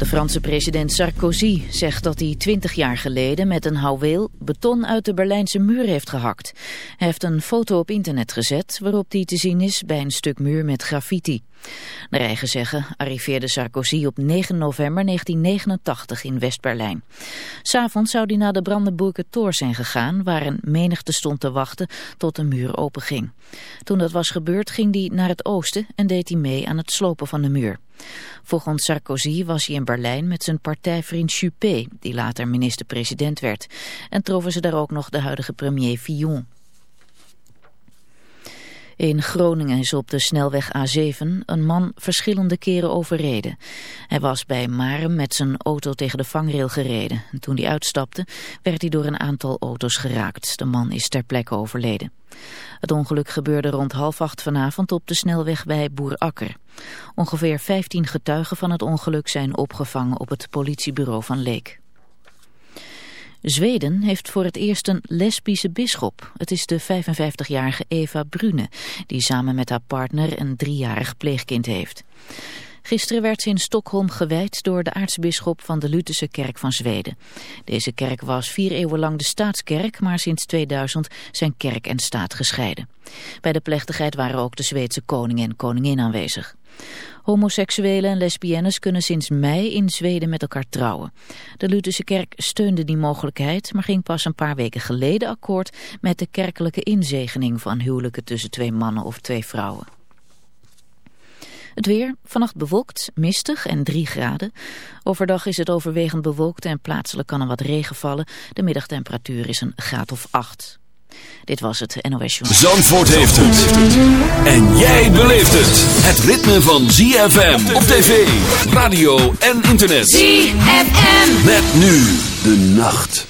De Franse president Sarkozy zegt dat hij 20 jaar geleden met een houweel beton uit de Berlijnse muur heeft gehakt. Hij heeft een foto op internet gezet waarop die te zien is bij een stuk muur met graffiti. Naar eigen zeggen arriveerde Sarkozy op 9 november 1989 in West-Berlijn. S'avonds zou hij naar de Brandenburger Tor zijn gegaan, waar een menigte stond te wachten tot de muur openging. Toen dat was gebeurd ging hij naar het oosten en deed hij mee aan het slopen van de muur. Volgens Sarkozy was hij in Berlijn met zijn partijvriend Juppé, die later minister-president werd. En troffen ze daar ook nog de huidige premier Fillon. In Groningen is op de snelweg A7 een man verschillende keren overreden. Hij was bij Marem met zijn auto tegen de vangrail gereden. Toen hij uitstapte werd hij door een aantal auto's geraakt. De man is ter plekke overleden. Het ongeluk gebeurde rond half acht vanavond op de snelweg bij Boerakker. Ongeveer 15 getuigen van het ongeluk zijn opgevangen op het politiebureau van Leek. Zweden heeft voor het eerst een lesbische bisschop. Het is de 55-jarige Eva Brune, die samen met haar partner een driejarig pleegkind heeft. Gisteren werd ze in Stockholm gewijd door de aartsbisschop van de Lutherse kerk van Zweden. Deze kerk was vier eeuwen lang de staatskerk, maar sinds 2000 zijn kerk en staat gescheiden. Bij de plechtigheid waren ook de Zweedse koning en koningin aanwezig. Homoseksuelen en lesbiennes kunnen sinds mei in Zweden met elkaar trouwen. De Lutherse kerk steunde die mogelijkheid, maar ging pas een paar weken geleden akkoord met de kerkelijke inzegening van huwelijken tussen twee mannen of twee vrouwen. Het weer, vannacht bewolkt, mistig en 3 graden. Overdag is het overwegend bewolkt en plaatselijk kan er wat regen vallen. De middagtemperatuur is een graad of 8. Dit was het NOS Journal. Zandvoort heeft het. En jij beleeft het. Het ritme van ZFM op tv, radio en internet. ZFM. Met nu de nacht.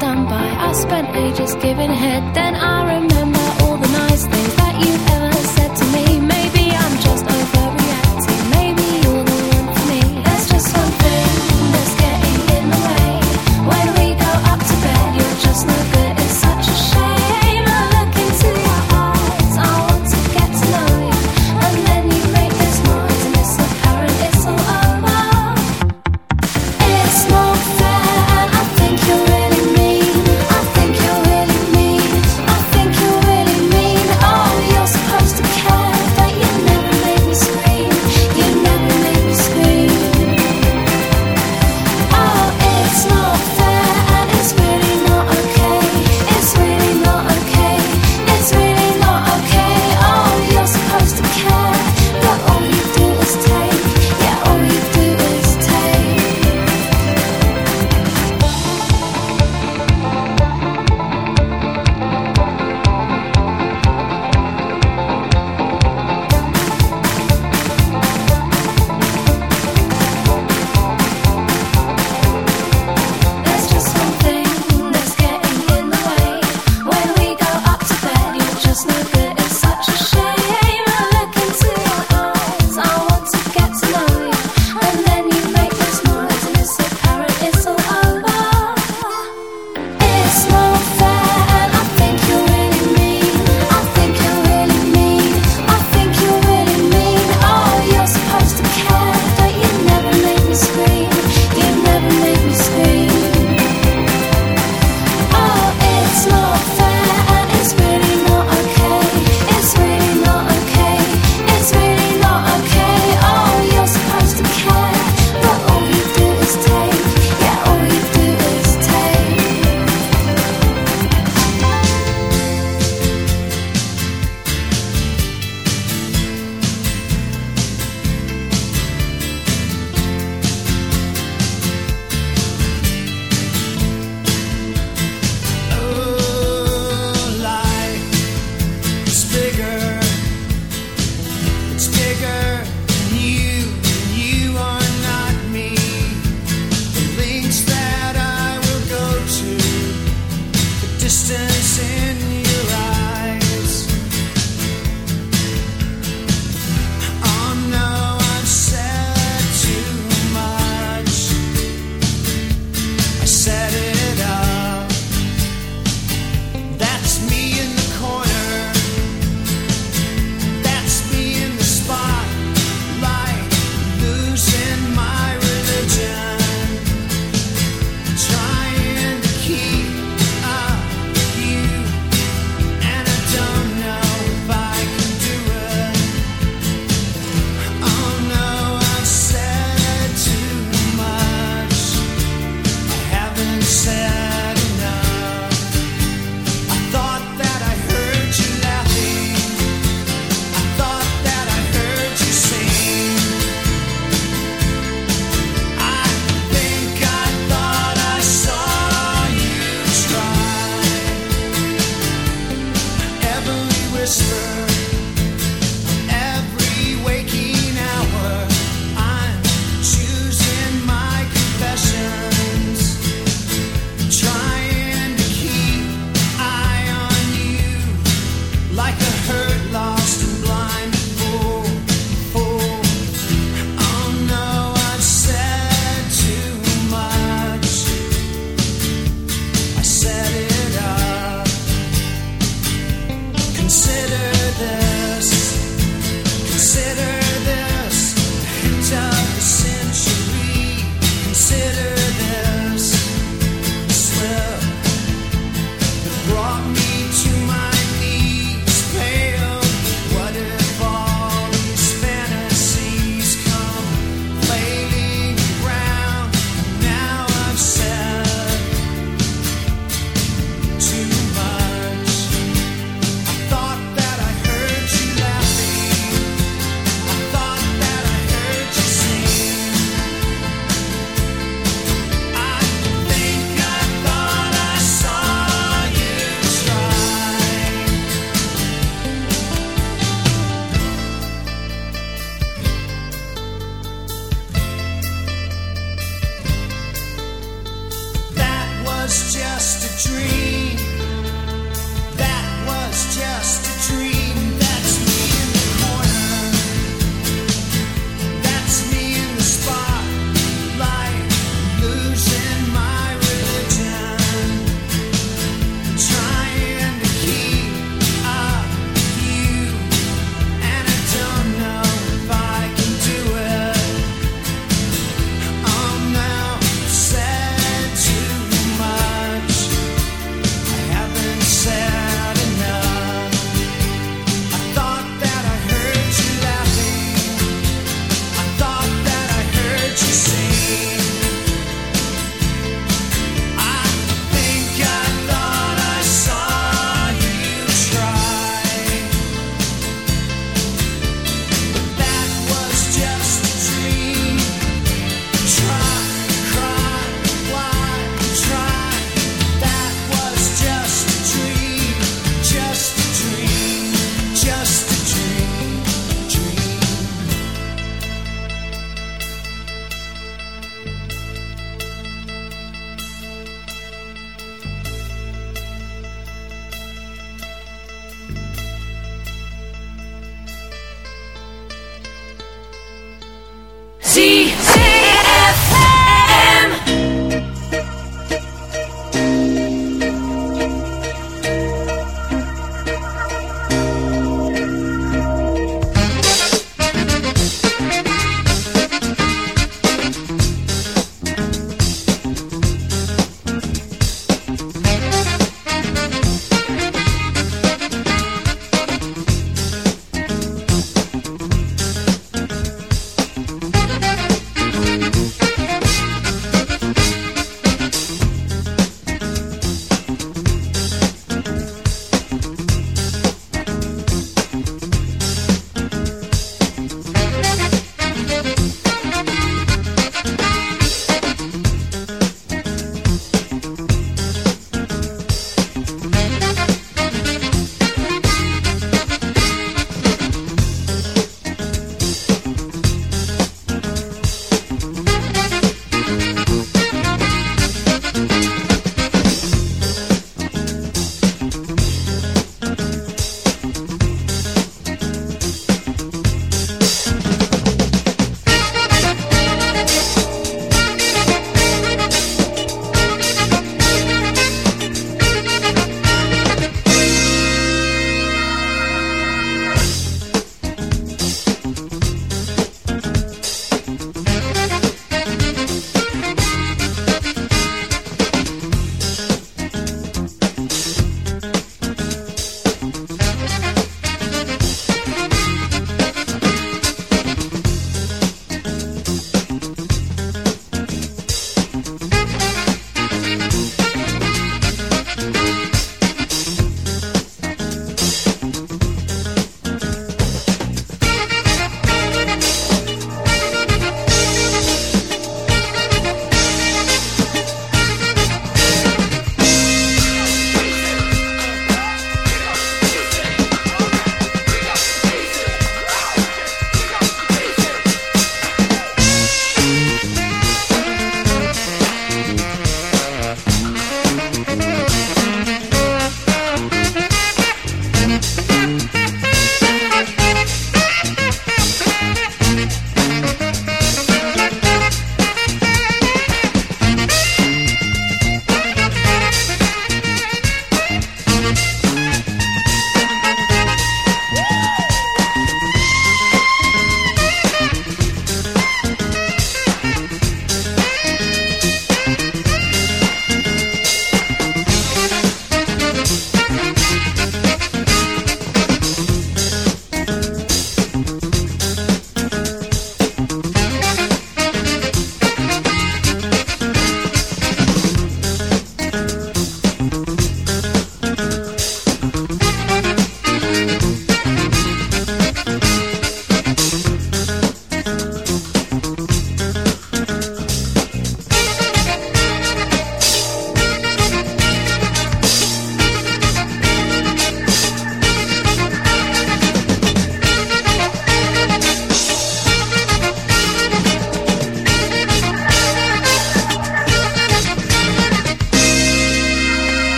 By. I spent ages giving head, then I remember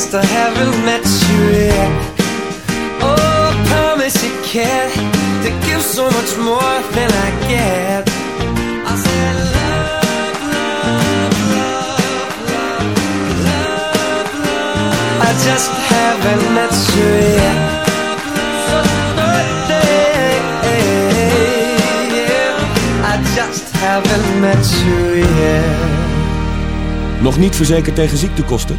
I just haven't met you yet. Oh, I promise you can to give so much more than I get. I said love, love, love, love, love, love. I just haven't met you yet. So birthday, yeah. I just haven't met you yet. Nog niet verzekerd tegen ziektekosten?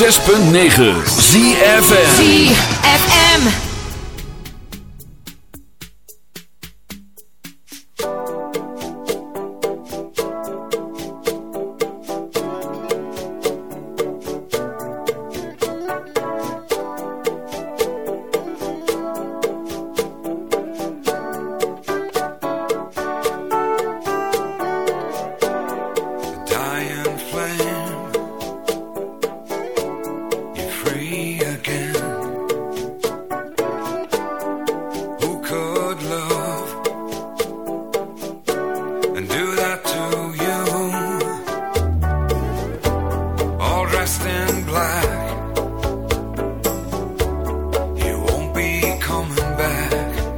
106.9 ZFM. Back.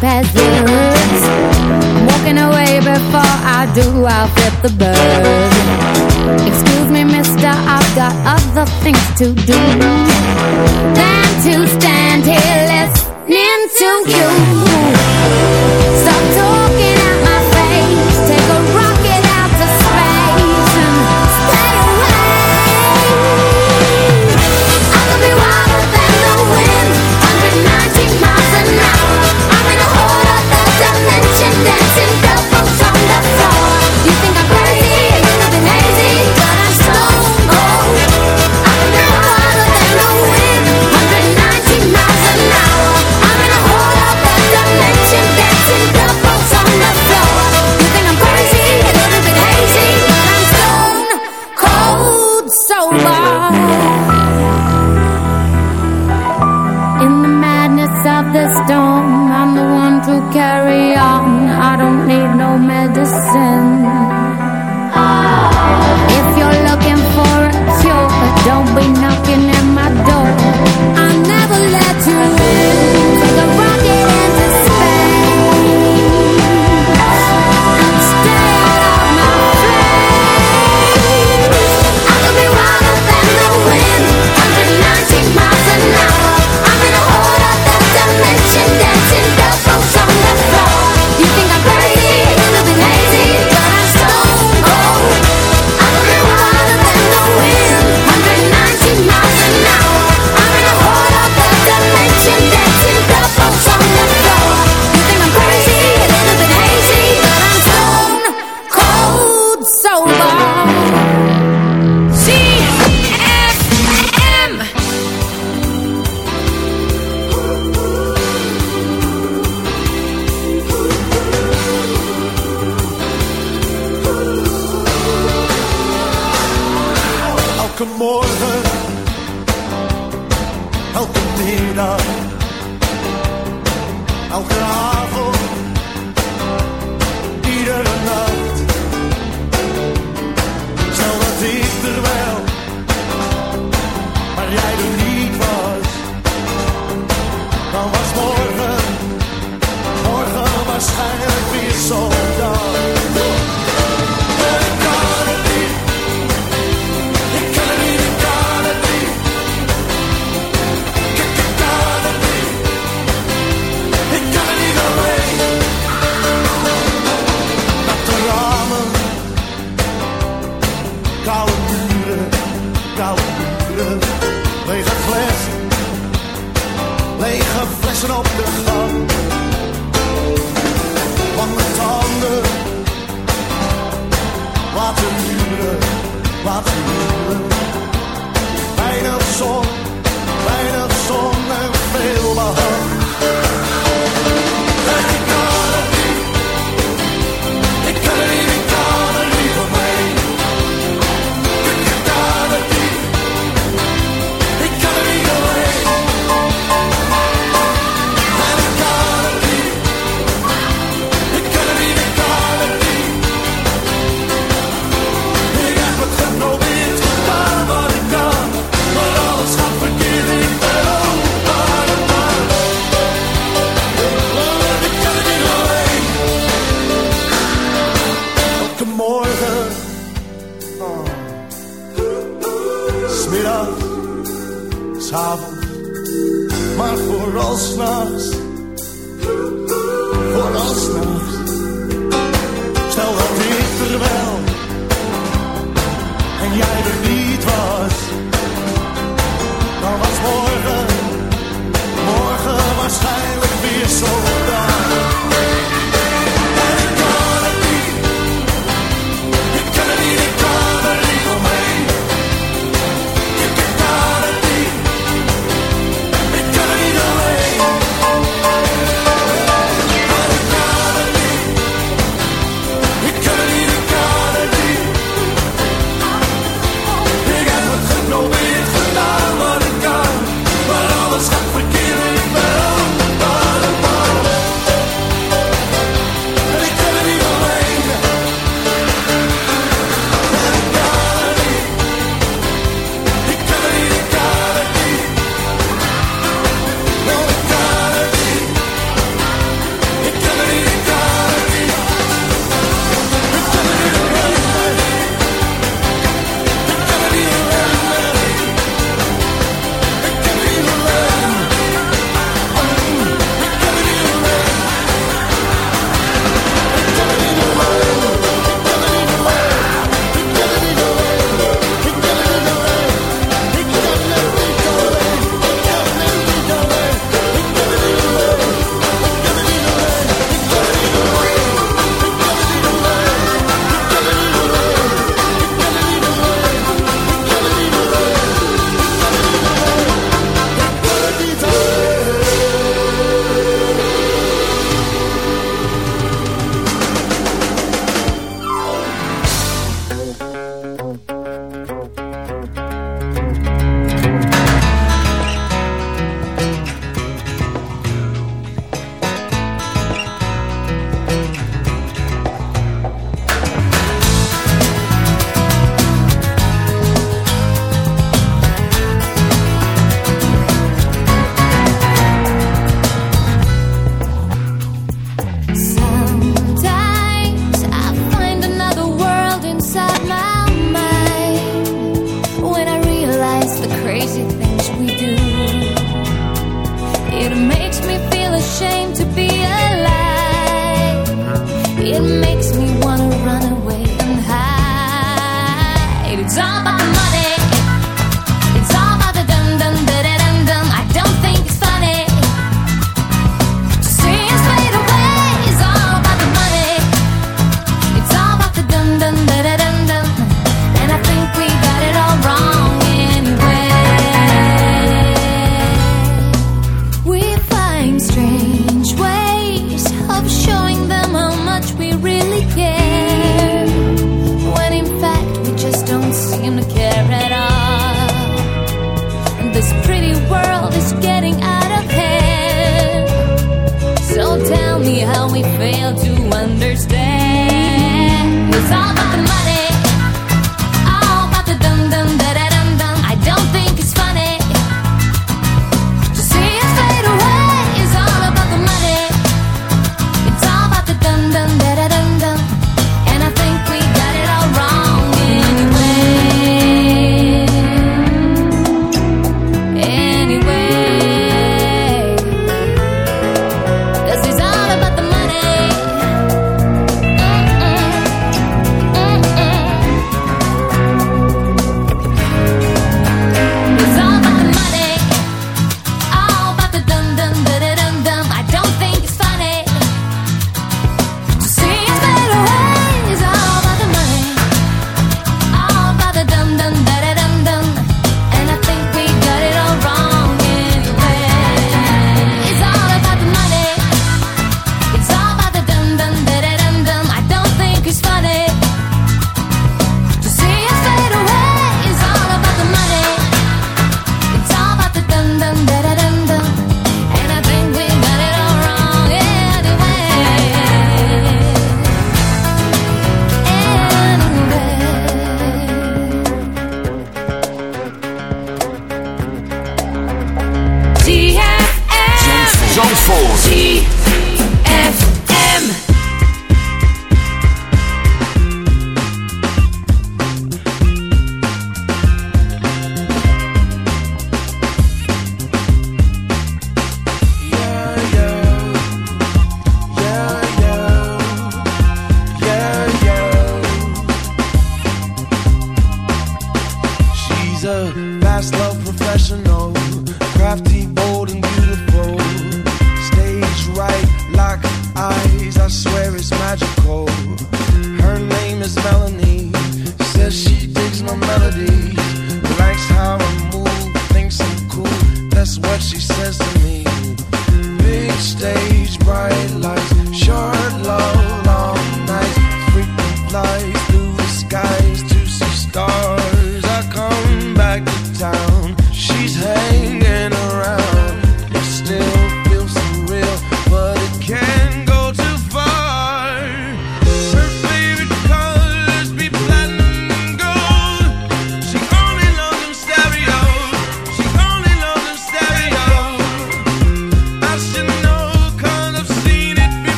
past words Walking away before I do I'll flip the bird Excuse me mister I've got other things to do. Than to stand here listening to you.